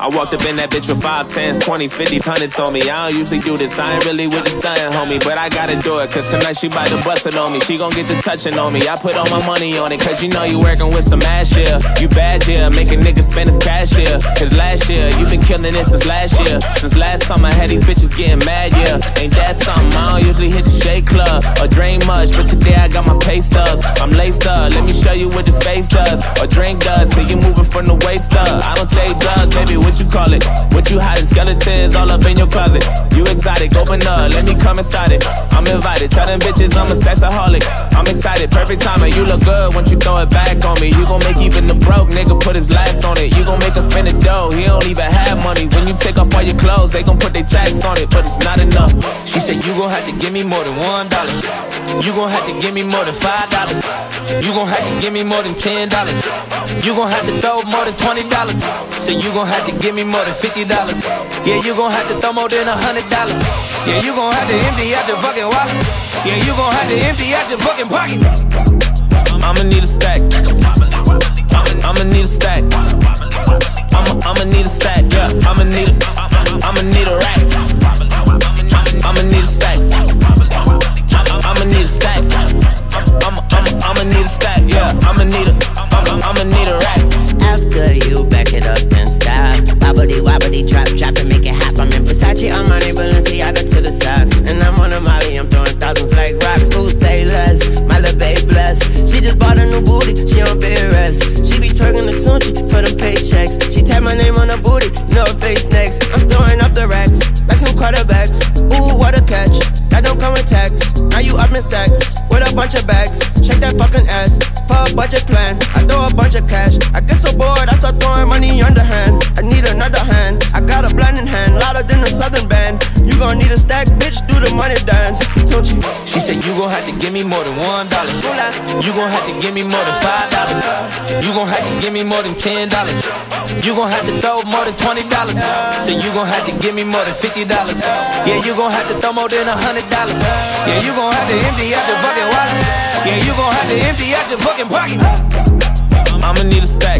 I walked up in that bitch with five, tens, twenties, fifties, hundreds on me. I don't usually do this, I ain't really with the stunning, homie. But I gotta do it, cause tonight she bout to bust it on me. She gon' get the touching on me. I put all my money on it, cause you know you working with some ass, yeah. You bad, yeah, making niggas spend his cash, yeah. Cause last year, you been killing it since last year. Since last summer, I had these bitches getting mad, yeah. Ain't that something? I don't usually hit the shake club or drain much, but today I got my pay stubs. I'm laced up, let me show you what this face does or drink does. See you moving from the waist up. I don't take drugs, baby, what you call it? What you hiding? Skeletons all up in your closet. You exotic, open up, let me come inside it. I'm invited, tell them bitches I'm a sexaholic. I'm excited, perfect timing. You look good once you throw it back on me. You gon' make even the broke nigga make us spend the dough. He don't even have money. When you take off all your clothes, they gon' put their tax on it, but it's not enough. She said you gon' have to give me more than one dollar. You gon' have to give me more than five dollars. You gon' have to give me more than ten dollars. You gon' have to throw more than twenty dollars. Say you gon' have to give me more than fifty dollars. Yeah, you gon' have to throw more than a hundred dollars. Yeah, you gon' have to empty out your fucking wallet. Yeah, you gon' have to empty out your fucking pocket. I'ma need a stack. I'ma need a stack. Her. I'm throwing up the racks, like some quarterbacks. Ooh, what a catch. That don't come with tax. Now you up in sex with a bunch of bags. Shake that fucking ass for a budget plan. I She said you gon' have to give me more than one dollar. You gon' have to give me more than five dollars. You gon' have to give me more than ten dollars. You gon' have to throw more than twenty dollars. Say you gon' have to give me more than fifty dollars. Yeah, you gon' have to throw more than a hundred dollars. Yeah, you gon' have to empty out your fucking wallet. Yeah, you gon' have to empty out your fucking pocket. I'ma need a stack.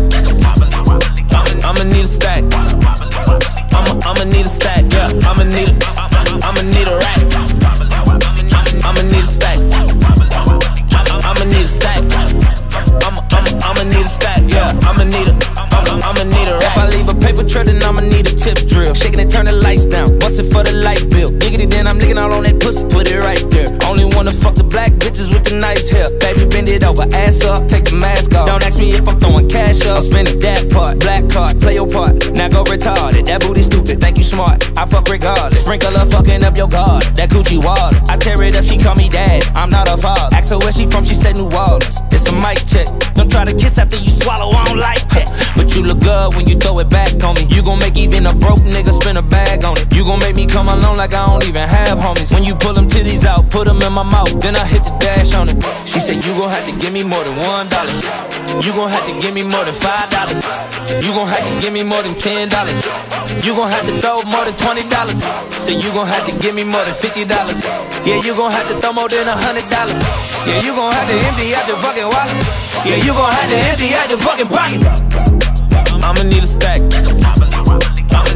Turn the lights down. Bust it for the light bill. Diggity, then I'm licking all on that pussy. Put it right there. Only wanna fuck the black bitches with the nice hair. Baby, bend it over, ass up, take the mask off. Don't ask me if I'm throwing cash up. Spending that part, black card, play your part. Now go retarded. That booty stupid, think you smart. I fuck regardless. Sprinkle her fucking up your guard. That Gucci water. I tear it up, she call me dad. I'm not a father. Ask her where she from, she said New Orleans. It's a mic check. Try to kiss after you swallow, I don't like that. But you look good when you throw it back on me. You gon' make even a broke nigga spin a bag on it. You gon' make me come alone like I don't even have homies. When you pull them titties out, put them in my mouth, then I hit the dash on it. She said you gon' have to give me more than one dollar. You gon' have to give me more than five dollars. You gon' have to give me more than ten dollars. You gon' have to throw more than twenty dollars. Say you gon' have to give me more than fifty dollars. Yeah, you gon' have to throw more than a hundred dollars. Yeah, you gon' have to empty out your fucking wallet. Yeah, you gon' have to empty out your fucking pocket. I'ma need a stack.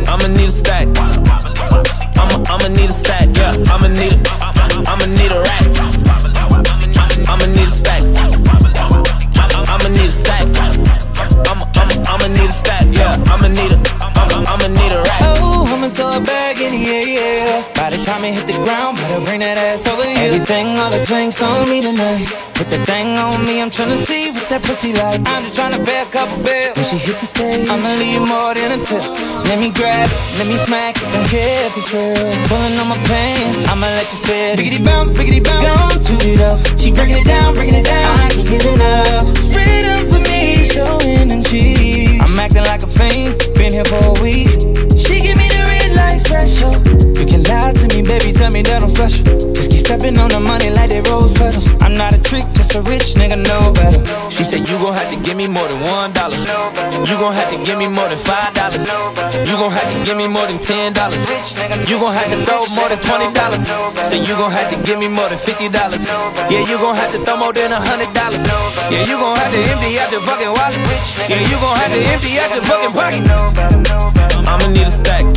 I'ma need a stack. I'ma need a stack. Yeah, I'ma need a I'ma need a rack. I'ma need a stack. I'ma need a stack. I'ma I'ma I'ma need a stack. Yeah, I'ma need a I'ma I'ma need a rack. Oh, I'ma throw it back in air, yeah. By the time it hit the ground, better bring that ass over here. Everything, all the drinks on me tonight. Put that thing on me, I'm tryna see what that pussy like. I'm just tryna pay a couple bills. When she hit the stage, I'ma leave more than a tip. Let me grab it, let me smack it. Don't care if it's real. Pulling on my pants, I'ma let you feel it. Biggity bounce, biggity bounce. Gone toot it up. She breaking it down, breaking it down. I can't get enough. Spread up for me, showing them cheese. I'm acting like a fiend, been here for a week. She give me the red light special. Stepping on the money like they rose petals. I'm not a trick, just a rich nigga know better. She said, You gon' have to give me more than one dollar. You gon' have to give me more than five dollars. You gon' have to give me more than ten dollars. You gon' have to throw more than twenty dollars. Say you gon' have to give me more than fifty dollars. Yeah, you gon' have to throw more than a hundred dollars. Yeah, you gon' have to empty out your fucking wallet. Yeah, you gon' have to empty out your fucking pocket. I'ma need a stack.